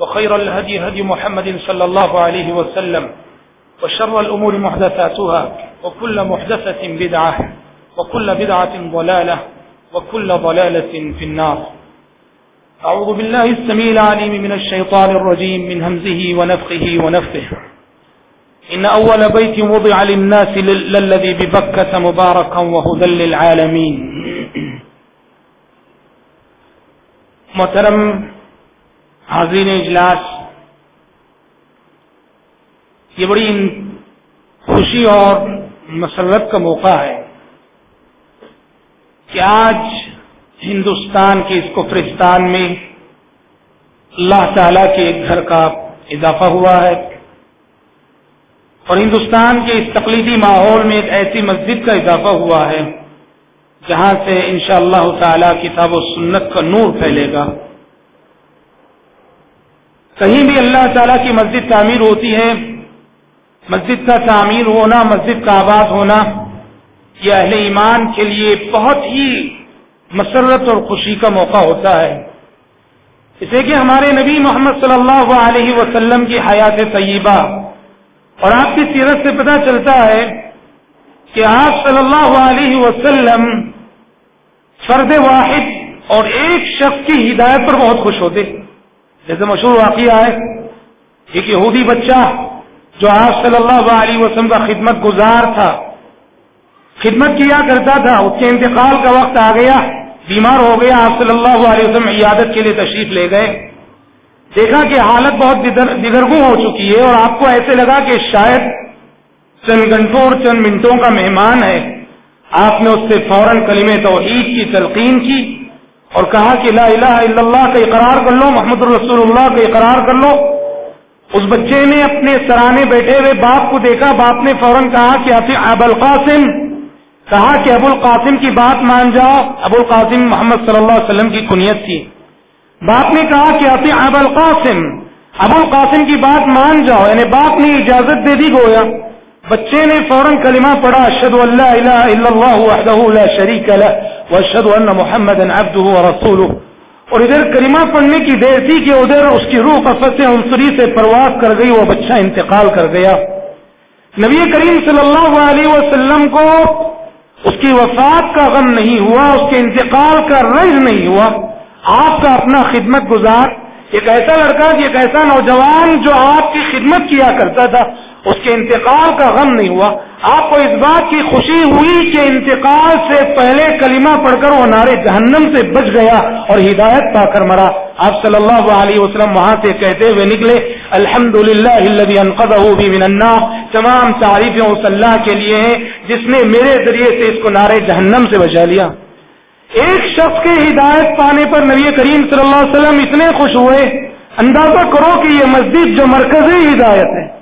وخير الهدي هدي محمد صلى الله عليه وسلم وشر الأمور محدثاتها وكل محدثة بدعة وكل بدعة ضلالة وكل ضلالة في النار. أعوذ بالله السميع العليم من الشيطان الرجيم من همزه ونفخه ونفثه إن أول بيت وضع للناس للذي ببكة مباركا وهدى للعالمين. محترم حاضرین اجلاس، یہ بڑی خوشی اور مسرت کا موقع ہے کہ آج ہندوستان کے اس کفرستان میں اللہ تعالی کے ایک گھر کا اضافہ ہوا ہے اور ہندوستان کے اس تقلیدی ماحول میں ایک ایسی مسجد کا اضافہ ہوا ہے جہاں سے انشاءاللہ اللہ تعالی کتاب و سنت کا نور پھیلے گا۔ کہیں بھی اللہ تعالیٰ کی مسجد تعمیر ہوتی ہے، مسجد کا تعمیر ہونا، مسجد کا آباد ہونا، یہ اہل ایمان کے لیے بہت ہی مسرت اور خوشی کا موقع ہوتا ہے۔ اسے کہ ہمارے نبی محمد صلی اللہ علیہ وسلم کی حیات طیبہ، اور آپ کی سیرت سے پتہ چلتا ہے کہ آپ صلی اللہ علیہ وسلم فرد واحد اور ایک شخص کی ہدایت پر بہت خوش ہوتے۔ جیسے مشہور واقعہ ہے، ایک یہودی بچہ جو آپ صلی اللہ علیہ وسلم کا خدمت گزار تھا۔ خدمت کیا کرتا تھا، اس کے انتقال کا وقت آ گیا، بیمار ہو گیا، آپ صلی اللہ علیہ وسلم عیادت کے لیے تشریف لے گئے۔ دیکھا کہ حالت بہت دگرگوں ہو چکی ہے اور آپ کو ایسے لگا کہ شاید چند گھنٹوں اور چند منٹوں کا مہمان ہے۔ آپ نے اس سے فوراً کلیم توحید کی تلقین کی۔ اور کہا کہ لا الہ الا اللہ کا اقرار کر لو، محمد الرسول اللہ کا اقرار کر لو۔ اس بچے نے اپنے سرانے بیٹھے ہوئے باپ کو دیکھا، باپ نے فوراً کہا کہ اب القاسم، کہا کہ ابو القاسم کی بات مان جاؤ۔ ابو القاسم محمد صلی اللہ علیہ وسلم کی کنیت تھی۔ باپ نے کہا کہ اب القاسم، ابو القاسم کی بات مان جاؤ یعنی باپ نے اجازت دے دی گویا۔ بچے نے فوراً کلمہ پڑھا اشد اللہ الہ الا اللہ وحدہ لا شریک لہ واشهد ان محمد عبده ورسوله اور ادھر کریمہ پڑھنے کی دیر تھی کہ ادھر اس کی روح قفت سے عنصری سے پرواز کر گئی، وہ بچہ انتقال کر گیا۔ نبی کریم صلی اللہ علیہ وسلم کو اس کی وفات کا غم نہیں ہوا، اس کے انتقال کا رنج نہیں ہوا۔ آپ کا اپنا خدمت گزار۔ ایک ایسا لڑکا، ایک ایسا نوجوان جو آپ کی خدمت کیا کرتا تھا۔ اس کے انتقال کا غم نہیں ہوا۔ آپ کو اس بات کی خوشی ہوئی کہ انتقال سے پہلے کلمہ پڑھ کر وہ نارے جہنم سے بچ گیا اور ہدایت پا کر مرا۔ آپ صلی اللہ علیہ وسلم وہاں سے کہتے ہوئے نکلے الحمد للہ تمام تعریفیں اس اللہ کے لیے ہیں، جس نے میرے ذریعے سے اس کو نارے جہنم سے بچا لیا۔ ایک شخص کے ہدایت پانے پر نبی کریم صلی اللہ علیہ وسلم اتنے خوش ہوئے۔ اندازہ کرو کہ یہ مسجد جو مرکزی ہدایت ہے۔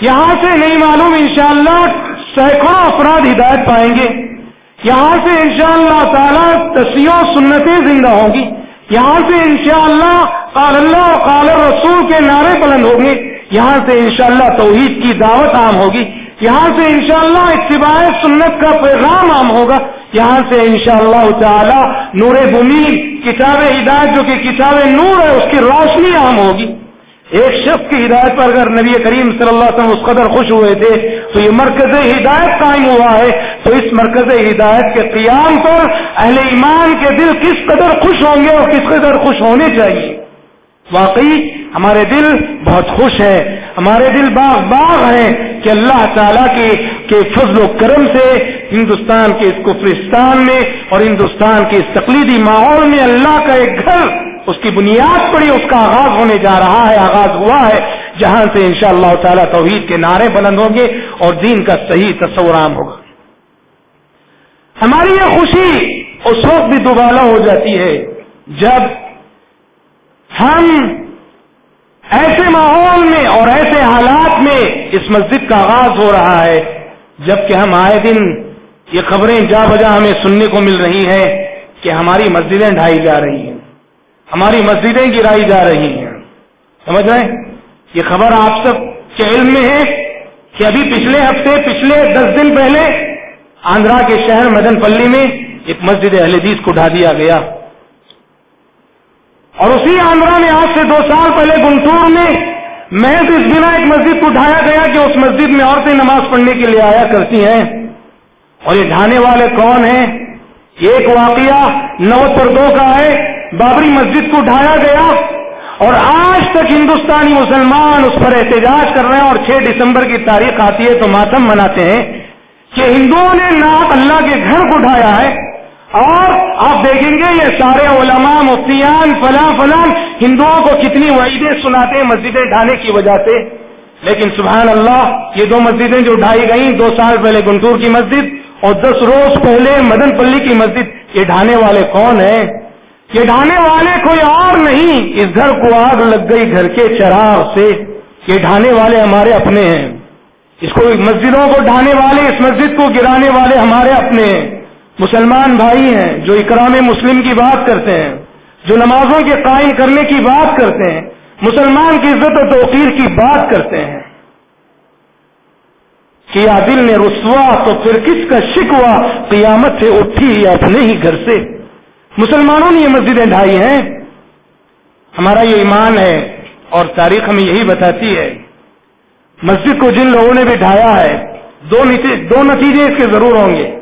یہاں سے نہیں معلوم انشاءاللہ سینکڑوں افراد ہدایت پائیں گے۔ یہاں سے انشاءاللہ اللہ تعالیٰ تصویر سنتیں زندہ ہوں گی۔ یہاں سے انشاءاللہ قال اللہ قال رسول کے نعرے بلند ہوں گے۔ یہاں سے انشاءاللہ توحید کی دعوت عام ہوگی۔ یہاں سے انشاءاللہ اتباع سنت کا پیغام عام ہوگا۔ یہاں سے انشاءاللہ تعالی نور بمی کتاب ہدایت جو کہ کتاب نور ہے، اس کی روشنی عام ہوگی۔ ایک شخص کی ہدایت پر اگر نبی کریم صلی اللہ علیہ وسلم اس قدر خوش ہوئے تھے، تو یہ مرکز ہدایت قائم ہوا ہے۔ تو اس مرکز ہدایت کے قیام پر اہل ایمان کے دل کس قدر خوش ہوں گے اور کس قدر خوش ہونے چاہیے؟ واقعی ہمارے دل بہت خوش ہے ہمارے دل باغ باغ ہیں کہ اللہ تعالیٰ کے کے فضل و کرم سے ہندوستان کے اس کفرستان میں اور ہندوستان کے اس تقلیدی ماحول میں اللہ کا ایک گھر اس کی بنیاد پڑی اس کا آغاز ہونے جا رہا ہے، آغاز ہوا ہے۔ جہاں سے انشاءاللہ اللہ تعالیٰ توحید کے نعرے بلند ہوں گے اور دین کا صحیح تصور عام ہوگا۔ ہماری یہ خوشی اس وقت بھی دوبالا ہو جاتی ہے جب ہم ایسے ماحول میں اور ایسے حالات میں اس مسجد کا آغاز ہو رہا ہے، جبکہ ہم آئے دن یہ خبریں جا بجا ہمیں سننے کو مل رہی ہیں کہ ہماری مسجدیں ڈھائی جا رہی ہیں۔ ہماری مسجدیں گرائی جا رہی ہیں۔ سمجھ رہے ہیں؟ یہ خبر آپ سب کے علم میں ہے کہ ابھی پچھلے ہفتے، پچھلے دس دن پہلے آندرا کے شہر مدن پلی میں ایک مسجد اہل حدیث کو ڈھا دیا گیا۔ اور اسی آندرا میں آج سے دو سال پہلے گنٹور میں محض اس بنا ایک مسجد کو ڈھایا گیا کہ اس مسجد میں عورتیں نماز پڑھنے کے لیے آیا کرتی ہیں۔ اور یہ ڈھانے والے کون ہیں؟ ایک واقعہ نو پر دو کا ہے۔ بابری مسجد کو ڈھایا گیا اور آج تک ہندوستانی مسلمان اس پر احتجاج کر رہے ہیں اور چھ دسمبر کی تاریخ آتی ہے تو ماتم مناتے ہیں کہ ہندوؤں نے ناپ اللہ کے گھر کو اٹھایا ہے اور آپ دیکھیں گے یہ سارے علماء، مفتیان، فلاں فلاں ہندوؤں کو کتنی وعیدیں سناتے ہیں مسجدیں ڈھانے کی وجہ سے۔ لیکن سبحان اللہ، یہ دو مسجدیں جو ڈھائی گئیں، دو سال پہلے گنٹور کی مسجد اور دس روز پہلے مدن پلی کی مسجد، یہ ڈھانے والے کون ہیں؟ یہ ڈھانے والے کوئی اور نہیں، اس گھر کو آگ لگ گئی گھر کے چراغ سے یہ ڈھانے والے ہمارے اپنے ہیں۔ اس کو مسجدوں کو ڈھانے والے، اس مسجد کو گرانے والے ہمارے اپنے ہیں۔ مسلمان بھائی ہیں جو اکرام مسلم کی بات کرتے ہیں، جو نمازوں کے قائم کرنے کی بات کرتے ہیں، مسلمان کی عزت و توقیر کی بات کرتے ہیں۔ کیا دل نے رسوا تو پھر کس کا شکوا قیامت سے اٹھی اپنے ہی گھر سے؟ مسلمانوں نے یہ مسجدیں ڈھائی ہیں۔ ہمارا یہ ایمان ہے اور تاریخ ہمیں یہی بتاتی ہے۔ مسجد کو جن لوگوں نے بھی ڈھایا ہے، دو دو نتیجے اس کے ضرور ہوں گے۔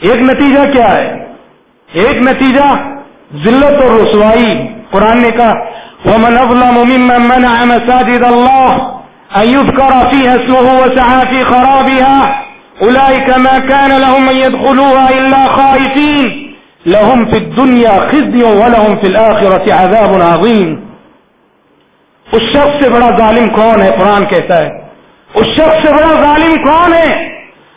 ایک نتیجہ کیا ہے؟ ایک نتیجہ ذلت اور رسوائی۔ قرآن نے کہا، ومن اظلم ممن منع مساجد الله ان يذكر فيها اسمه وسعى في خرابها اولئك ما كان لهم ان يدخلوها الا خائفين۔ لهم في الدنيا خزي ولهم في الآخرة عذاب عظيم. اس شخص سے بڑا ظالم کون ہے؟ قرآن کہتا ہے. اس شخص سے بڑا ظالم کون ہے؟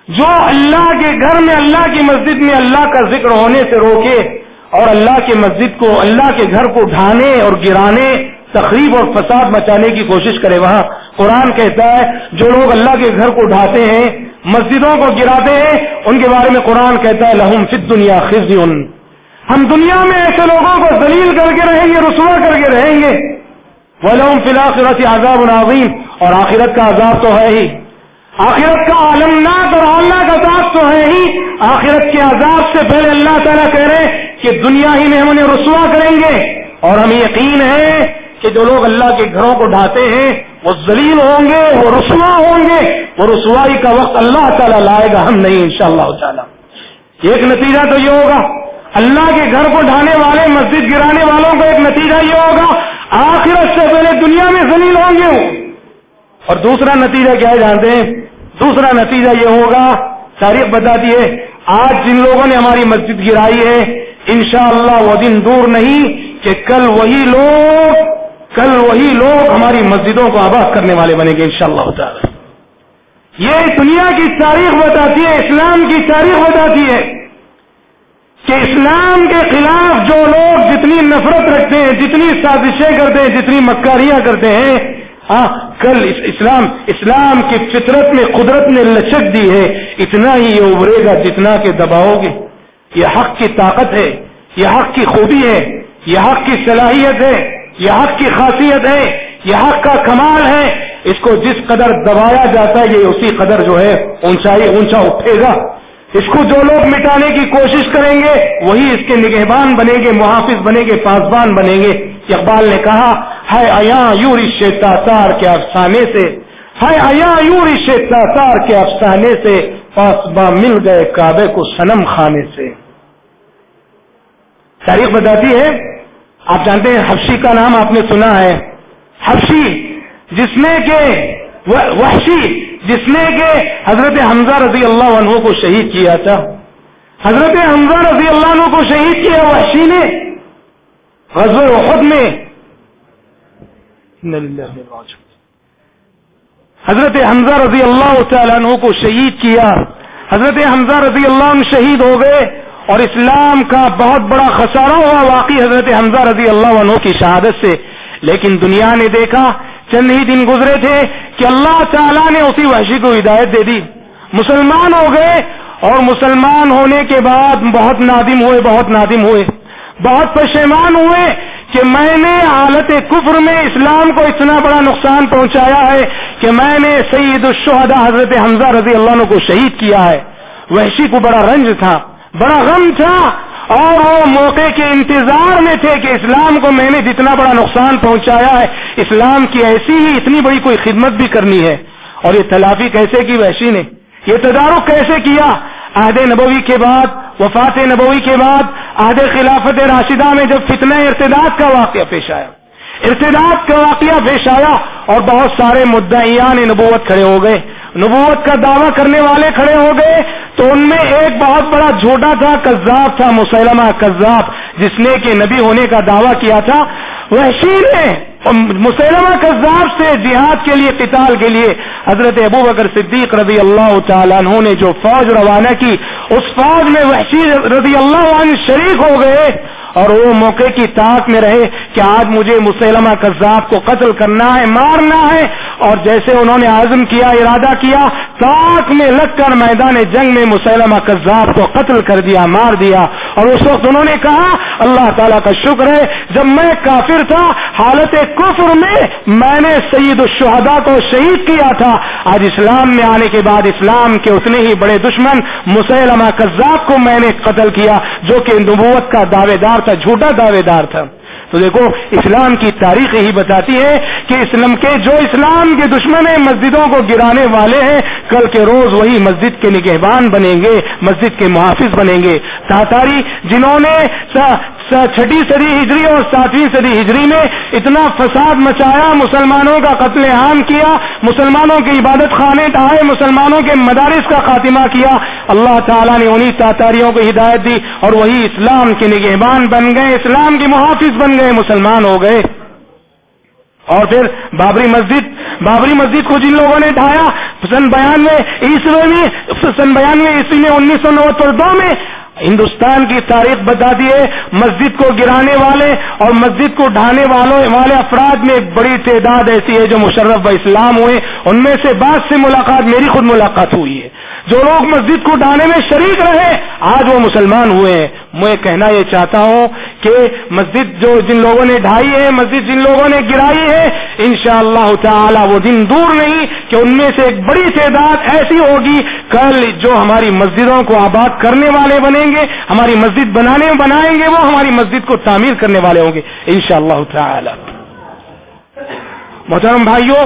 جو اللہ کے گھر میں، اللہ کی مسجد میں اللہ کا ذکر ہونے سے روکے اور اللہ کی مسجد کو، اللہ کے گھر کو ڈھانے اور گرانے تقریب اور فساد مچانے کی کوشش کرے۔ وہاں قرآن کہتا ہے، جو لوگ اللہ کے گھر کو ڈھاتے ہیں، مسجدوں کو گراتے ہیں، ان کے بارے میں قرآن کہتا ہے، لہم فت دنیا خزی ہم دنیا میں ایسے لوگوں کو دلیل کر کے رہیں گے، رسوا کر کے رہیں گے۔ ولوم فی الآخرت عذاب العظیم اور آخرت کا عذاب تو ہے ہی۔ آخرت کا عالمناک اور اللہ کا عذاب تو ہے ہی۔ آخرت کے عذاب سے پہلے اللہ تعالیٰ کہہ رہے کہ دنیا ہی میں ہم انہیں رسوا کریں گے۔ اور ہمیں یقین ہے کہ جو لوگ اللہ کے گھروں کو ڈھاتے ہیں، وہ ذلیل ہوں گے، وہ رسوا ہوں گے۔ وہ رسوائی کا وقت اللہ تعالیٰ لائے گا ہم نہیں، انشاءاللہ تعالیٰ۔ ایک نتیجہ تو یہ ہوگا۔ اللہ کے گھر کو ڈھانے والے، مسجد گرانے والوں کا ایک نتیجہ یہ ہوگا، آخرت سے پہلے دنیا میں زلیل ہوں گے۔ اور دوسرا نتیجہ کیا جانتے ہیں؟ دوسرا نتیجہ یہ ہوگا، تاریخ بتاتی ہے، آج جن لوگوں نے ہماری مسجد گرائی ہے، انشاءاللہ وہ دن دور نہیں کہ کل وہی لوگ، کل وہی لوگ ہماری مسجدوں کو آباد کرنے والے بنے گے انشاءاللہ شاء اللہ یہ دنیا کی تاریخ بتاتی ہے، اسلام کی تاریخ بتاتی ہے۔ کہ اسلام کے خلاف جو لوگ جتنی نفرت رکھتے ہیں، جتنی سازشیں کرتے ہیں، جتنی مکاریاں کرتے ہیں ہاں کل اسلام اسلام کی فطرت میں قدرت نے لچک دی ہے، اتنا ہی یہ ابھرے گا جتنا کہ دباؤ گے۔ یہ حق کی طاقت ہے، یہ حق کی خوبی ہے، یہ حق کی صلاحیت ہے، یہ حق کی خاصیت ہے، یہ حق کا کمال ہے۔ اس کو جس قدر دبایا جاتا ہے، یہ اسی قدر جو ہے، اونچائی، اونچا اٹھے گا۔ اس کو جو لوگ مٹانے کی کوشش کریں گے، وہی اس کے نگہبان بنیں گے، محافظ بنیں گے پاسبان بنیں گے۔ اقبال نے کہا ہے ایا یوں رشے تاثار کے افسانے سے ہے ایا یوں رشے تاثار کے افسانے سے پاسباں مل گئے کعبے کو سنم خانے سے۔ تاریخ بتاتی ہے، آپ جانتے ہیں حفشی کا نام آپ نے سنا ہے۔ حفشی جس نے کہ، وحشی جس نے کہ حضرت حمزہ رضی اللہ عنہ کو شہید کیا تھا۔ حضرت حمزہ رضی اللہ عنہ کو شہید کیا، وحشی نے۔ غزل وحد میں۔ حضرت حمزہ رضی اللہ تعالیٰ عنہ کو شہید کیا۔ حضرت حمزہ رضی اللہ عنہ شہید ہو گئے اور اسلام کا بہت بڑا خسارہ ہوا، واقعی حضرت حمزہ رضی اللہ عنہ کی شہادت سے۔ لیکن دنیا نے دیکھا چند ہی دن گزرے تھے کہ اللہ تعالیٰ نے اسی وحشی کو ہدایت دے دی۔ مسلمان ہو گئے اور مسلمان ہونے کے بعد بہت نادم ہوئے، بہت نادم ہوئے۔ بہت پشیمان ہوئے کہ میں نے حالت کفر میں اسلام کو اتنا بڑا نقصان پہنچایا ہے کہ میں نے سعید الشہدا حضرت حمزہ رضی اللہ عنہ کو شہید کیا ہے۔ وحشی کو بڑا رنج تھا، بڑا غم تھا۔ اور وہ موقع کے انتظار میں تھے کہ اسلام کو میں نے جتنا بڑا نقصان پہنچایا ہے، اسلام کی ایسی ہی اتنی بڑی کوئی خدمت بھی کرنی ہے۔ اور یہ تلافی کیسے کی وحشی نے؟ یہ تدارک کیسے کیا؟ عہد نبوی کے بعد، وفات نبوی کے بعد، عہد خلافت راشدہ میں جب فتنہ ارتداد کا واقعہ پیش آیا۔ ارتداد کا واقعہ پیش آیا اور بہت سارے مدعیان نبوت کھڑے ہو گئے۔ نبوت کا دعویٰ کرنے والے کھڑے ہو گئے۔ تو ان میں ایک بہت بڑا جھوٹا تھا کذاب تھا مسلمہ کذاب جس نے کہ نبی ہونے کا دعویٰ کیا تھا۔ وحشی نے مسلمہ کذاب سے جہاد کے لیے، قتال کے لیے۔ حضرت ابو بکر صدیق رضی اللہ تعالیٰ عنہ نے جو فوج روانہ کی، اس فوج میں وحشی رضی اللہ عنہ شریک ہو گئے اور وہ موقع کی طاق میں رہے۔ کہ آج مجھے مسلمہ کذاب کو قتل کرنا ہے، مارنا ہے۔ اور جیسے انہوں نے عزم کیا، ارادہ کیا طاق میں لگ کر میدان جنگ میں مسلمہ کذاب کو قتل کر دیا، مار دیا۔ اور اس وقت انہوں نے کہا، اللہ تعالیٰ کا شکر ہے، جب میں کافر تھا، حالت کفر میں میں نے سعید الشہدا کو شہید کیا تھا۔ آج اسلام میں آنے کے بعد اسلام کے اتنے ہی بڑے دشمن مسلمہ کذاب کو میں نے قتل کیا، جو کہ نبوت کا دعوے دار تھا، جھوٹا دعوے دار تھا۔ تو دیکھو، اسلام کی تاریخ یہی بتاتی ہے کہ اسلام کے جو اسلام کے دشمن ہیں، مسجدوں کو گرانے والے ہیں، کل کے روز وہی مسجد کے نگہبان بنیں گے، مسجد کے محافظ بنیں گے۔ تاتاری، جنہوں نے چھٹی صدی ہجری اور ساتویں صدی ہجری میں اتنا فساد مچایا، مسلمانوں کا قتل عام کیا، مسلمانوں کی عبادت خانے ٹھائے مسلمانوں کے مدارس کا خاتمہ کیا۔ اللہ تعالیٰ نے انہیں تاتاریوں کو ہدایت دی اور وہی اسلام کے نگہبان بن گئے، اسلام کے محافظ بن گئے، مسلمان ہو گئے۔ اور پھر بابری مسجد بابری مسجد کو جن لوگوں نے ڈھایا سن بیانوے عیسوی میں، سن بیانوے عیسوی میں انیس سو نوہتر دو میں ہندوستان کی تاریخ بتا دیے، مسجد کو گرانے والے اور مسجد کو ڈھانے والوں والے افراد میں ایک بڑی تعداد ایسی ہے جو مشرف اسلام ہوئے، ان میں سے بعض سے ملاقات میری خود ملاقات ہوئی ہے۔ جو لوگ مسجد کو ڈھانے میں شریک رہے، آج وہ مسلمان ہوئے ہیں۔ میں کہنا یہ چاہتا ہوں کہ مسجد جو جن لوگوں نے ڈھائی ہے، مسجد جن لوگوں نے گرائی ہے، انشاءاللہ تعالی وہ دن دور نہیں کہ ان میں سے ایک بڑی تعداد ایسی ہوگی، کل جو ہماری مسجدوں کو آباد کرنے والے بنیں گے، ہماری مسجد بنانے، بنائیں گے، وہ ہماری مسجد کو تعمیر کرنے والے ہوں گے، انشاءاللہ تعالی۔ محترم بھائیوں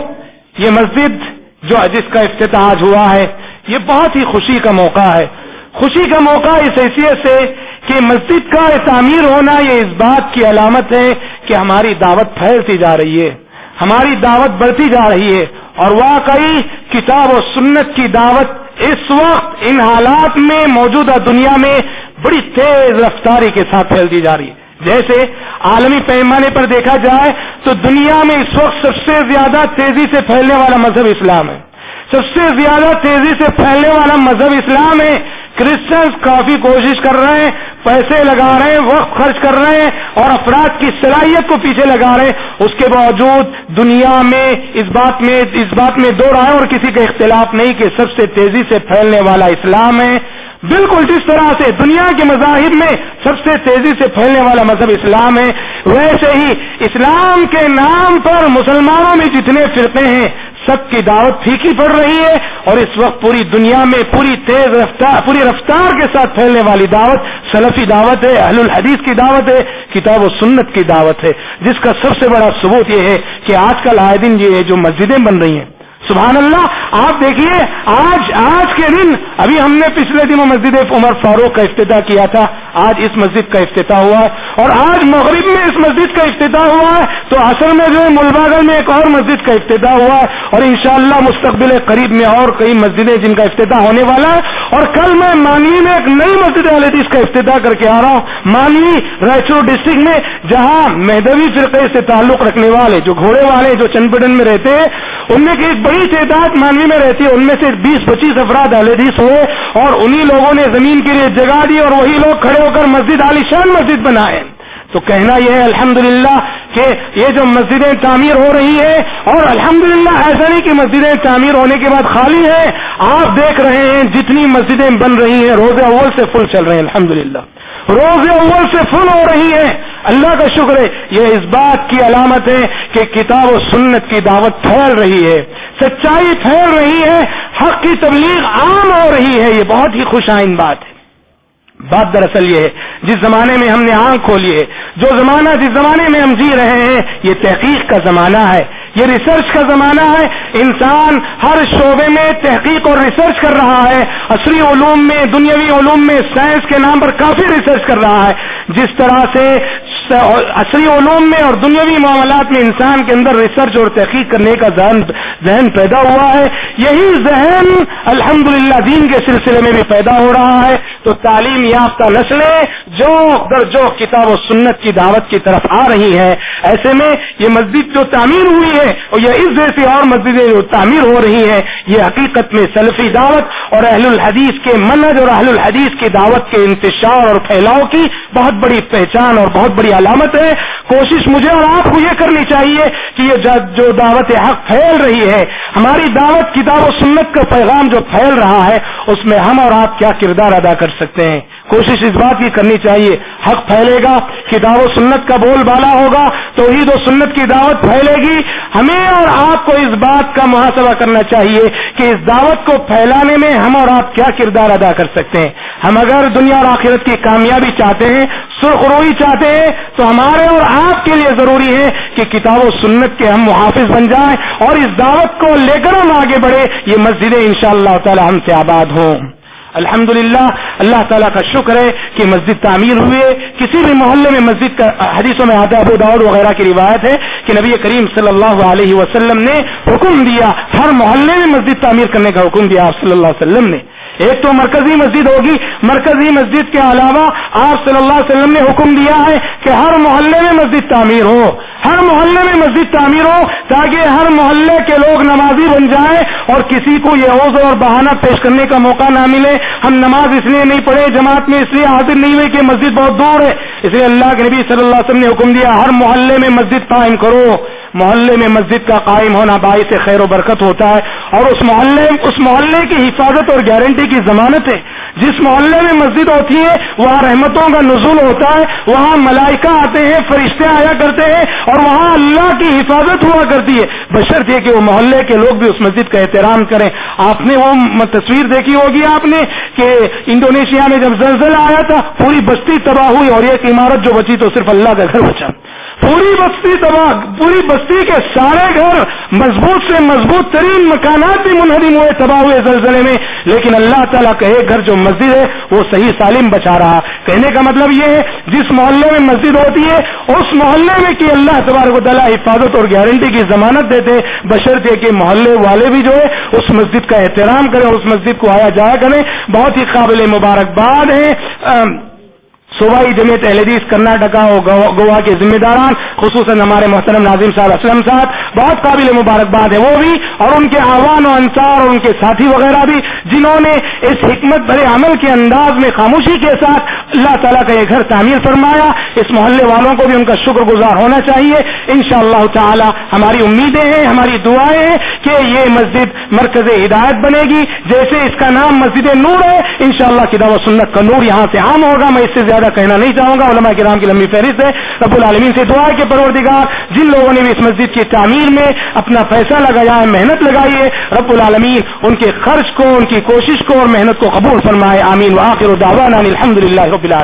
یہ مسجد جو جس کا افتتاح ہوا ہے یہ بہت ہی خوشی کا موقع ہے۔ خوشی کا موقع اس حیثیت سے کہ مسجد کا تعمیر ہونا یہ اس بات کی علامت ہے کہ ہماری دعوت پھیلتی جا رہی ہے۔ ہماری دعوت بڑھتی جا رہی ہے اور واقعی کتاب و سنت کی دعوت اس وقت ان حالات میں موجودہ دنیا میں بڑی تیز رفتاری کے ساتھ پھیلتی جا رہی ہے۔ جیسے عالمی پیمانے پر دیکھا جائے تو دنیا میں اس وقت سب سے زیادہ تیزی سے پھیلنے والا مذہب اسلام ہے۔ سب سے زیادہ تیزی سے پھیلنے والا مذہب اسلام ہے۔ کرسچنس کافی کوشش کر رہے ہیں، پیسے لگا رہے ہیں، وقت خرچ کر رہے ہیں اور افراد کی صلاحیت کو پیچھے لگا رہے ہیں۔ اس کے باوجود دنیا میں اس بات میں، اس بات میں دو رائے اور کسی کا اختلاف نہیں کہ سب سے تیزی سے پھیلنے والا اسلام ہے۔ بالکل جس طرح سے دنیا کے مذاہب میں سب سے تیزی سے پھیلنے والا مذہب اسلام ہے، ویسے ہی اسلام کے نام پر مسلمانوں میں جتنے فرقے ہیں سب کی دعوت پھیکی پڑ رہی ہے اور اس وقت پوری دنیا میں پوری تیز رفتار، پوری رفتار کے ساتھ پھیلنے والی دعوت سلفی دعوت ہے، اہل الحدیث کی دعوت ہے، کتاب و سنت کی دعوت ہے۔ جس کا سب سے بڑا ثبوت یہ ہے کہ آج کل آئے دن یہ جو مسجدیں بن رہی ہیں۔ سبحان اللہ، آپ دیکھیے، آج آج کے دن، ابھی ہم نے پچھلے دنوں مسجد عمر فاروق کا افتتاح کیا تھا۔ آج اس مسجد کا افتتاح ہوا ہے اور آج مغرب میں اس مسجد کا افتتاح ہوا ہے تو اصل میں جو ہے ملباگل میں ایک اور مسجد کا افتتاح ہوا ہے اور انشاءاللہ مستقبل قریب میں اور کئی مسجدیں جن کا افتتاح ہونے والا ہے اور کل میں مانوی میں ایک نئی مسجد اس کا افتتاح کر کے آ رہا ہوں۔ مانوی رائچور ڈسٹرکٹ میں جہاں مہدوی فرقے سے تعلق رکھنے والے جو گھوڑے والے جو چنپٹن میں رہتے ہیں، ان میں ایک بڑی تعداد مانوی میں رہتی ہے، ان میں سے بیس پچیس افراد حدیث ہوئے اور انہی لوگوں نے زمین کے لیے جگہ دی اور وہی لوگ کھڑے ہو کر مسجد عالیشان مسجد بنائے۔ تو کہنا یہ ہے، الحمدللہ کہ یہ جو مسجدیں تعمیر ہو رہی ہیں اور الحمدللہ ایسا نہیں کہ مسجدیں تعمیر ہونے کے بعد خالی ہیں، آپ دیکھ رہے ہیں جتنی مسجدیں بن رہی ہیں، روز اول سے فل چل رہے ہیں، الحمدللہ۔ روز اول سے فل ہو رہی ہیں۔ اللہ کا شکر ہے، یہ اس بات کی علامت ہے کہ کتاب و سنت کی دعوت پھیل رہی ہے۔ سچائی پھیل رہی ہے، حق کی تبلیغ عام ہو رہی ہے، یہ بہت ہی خوش آئند بات ہے۔ بات دراصل یہ ہے، جس زمانے میں ہم نے آنکھ کھولی ہے، جو زمانہ جس زمانے میں ہم جی رہے ہیں، یہ تحقیق کا زمانہ ہے، یہ ریسرچ کا زمانہ ہے۔ انسان ہر شعبے میں تحقیق اور ریسرچ کر رہا ہے۔ عصری علوم میں، دنیاوی علوم میں سائنس کے نام پر کافی ریسرچ کر رہا ہے۔ جس طرح سے عصری علوم میں اور دنیاوی معاملات میں انسان کے اندر ریسرچ اور تحقیق کرنے کا ذہن ذہن پیدا ہوا ہے۔ یہی ذہن الحمدللہ دین کے سلسلے میں بھی پیدا ہو رہا ہے۔ تو تعلیم یافتہ نسلیں جو در جو کتاب و سنت کی دعوت کی طرف آ رہی ہیں۔ ایسے میں یہ مسجد جو تعمیر ہوئی ہے اور یہ اس جیسی اور مسجدیں جو تعمیر ہو رہی ہیں، یہ حقیقت میں سلفی دعوت اور اہل الحدیث کے منج اور اہل الحدیث کی دعوت کے انتشار اور پھیلاؤ کی بہت بڑی پہچان اور بہت بڑی علامت ہے، کوشش مجھے اور آپ کو یہ کرنی چاہیے کہ یہ جو دعوت حق پھیل رہی ہے، ہماری دعوت کتاب و سنت کا پیغام جو پھیل رہا ہے، اس میں ہم اور آپ کیا کردار ادا کر سکتے ہیں؟ کوشش اس بات کی کرنی چاہیے۔ حق پھیلے گا کتاب و سنت کا بول بالا ہوگا تو عید و سنت کی دعوت پھیلے گی۔ ہمیں اور آپ کو اس بات کا محاسبہ کرنا چاہیے کہ اس دعوت کو پھیلانے میں ہم اور آپ کیا کردار ادا کر سکتے ہیں۔ ہم اگر دنیا اور آخرت کی کامیابی چاہتے ہیں، سرخ روئی چاہتے ہیں، تو ہمارے اور آپ کے لیے ضروری ہے کہ کتاب و سنت کے ہم محافظ بن جائیں اور اس دعوت کو لے کر ہم آگے بڑھے یہ مسجدیں انشاءاللہ تعالی ہم سے آباد ہوں۔ الحمد اللہ تعالیٰ کا شکر ہے کہ مسجد تعمیر ہوئے کسی بھی محلے میں مسجد کا حدیثوں میں آتا ابو داؤد وغیرہ کی روایت ہے کہ نبی کریم صلی اللہ علیہ وسلم نے حکم دیا، ہر محلے میں مسجد تعمیر کرنے کا حکم دیا آپ صلی اللہ علیہ وسلم نے۔ ایک تو مرکزی مسجد ہوگی مرکزی مسجد کے علاوہ آپ صلی اللہ علیہ وسلم نے حکم دیا ہے کہ ہر محلے میں مسجد تعمیر ہو۔ ہر محلے میں مسجد تعمیر ہو تاکہ ہر محلے کے لوگ نمازی بن جائیں اور کسی کو یہ عوض اور بہانہ پیش کرنے کا موقع نہ ملے۔ ہم نماز اس لیے نہیں پڑھے، جماعت میں اس لیے حاضر نہیں ہوئے کہ مسجد بہت دور ہے۔ اس لیے اللہ کے نبی صلی اللہ علیہ وسلم نے حکم دیا، ہر محلے میں مسجد قائم کرو۔ محلے میں مسجد کا قائم ہونا باعث خیر و برکت ہوتا ہے اور اس محلے اس محلے کی حفاظت اور گارنٹی کی ضمانت ہے۔ جس محلے میں مسجد ہوتی ہے، وہاں رحمتوں کا نزول ہوتا ہے، وہاں ملائکہ آتے ہیں، فرشتے آیا کرتے ہیں اور وہاں اللہ کی حفاظت ہوا کرتی ہے۔ بشرط یہ کہ وہ محلے کے لوگ بھی اس مسجد کا احترام کریں۔ آپ نے وہ تصویر دیکھی ہوگی آپ نے کہ انڈونیشیا میں جب زلزلہ آیا تھا، پوری بستی تباہ ہوئی اور ایک عمارت جو بچی تو صرف اللہ کا گھر بچا۔ پوری بستی تباہ، پوری بستی کے سارے گھر مضبوط سے مضبوط ترین مکانات بھی منہدم ہوئے، تباہ ہوئے زلزلے میں۔ لیکن اللہ تعالیٰ کا ایک گھر جو مسجد ہے، وہ صحیح سالم بچا رہا۔ کہنے کا مطلب یہ ہے، جس محلے میں مسجد ہوتی ہے، اس محلے میں کہ اللہ تبارک و تعالیٰ حفاظت اور گارنٹی کی ضمانت دیتے بشرط یہ کہ محلے والے بھی جو ہے، اس مسجد کا احترام کریں اس مسجد کو آیا جایا کریں۔ بہت ہی قابل مبارکباد ہے۔ صوبائی جمعیت حدیث، کرناٹکا اور گوا کے ذمہ داران خصوصاً ہمارے محترم ناظم صاحب اسلم صاحب، بہت قابل مبارکباد ہے وہ بھی، اور ان کے آوان و انصار اور ان کے ساتھی وغیرہ بھی، جنہوں نے اس حکمت بھرے عمل کے انداز میں خاموشی کے ساتھ اللہ تعالیٰ کا یہ گھر تعمیر فرمایا۔ اس محلے والوں کو بھی ان کا شکر گزار ہونا چاہیے۔ ان شاء اللہ تعالی ہماری امیدیں ہیں، ہماری دعائیں ہیں کہ یہ مسجد مرکز ہدایت بنے گی۔ جیسے اس کا نام مسجد نور ہے ان شاء اللہ کی دعوت سنت کا نور یہاں سے عام ہوگا۔ میں اس سے زیادہ زیادہ کہنا نہیں چاہوں گا، علماء کرام کی لمبی فہرست ہے۔ رب العالمین سے دعا کے پروردگار، جن لوگوں نے بھی اس مسجد کی تعمیر میں اپنا پیسہ لگایا ہے، محنت لگائی ہے، رب العالمین ان کے خرچ کو، ان کی کوشش کو اور محنت کو قبول فرمائے۔ آمین۔ وآخر دعوانا الحمد للہ رب العالمین۔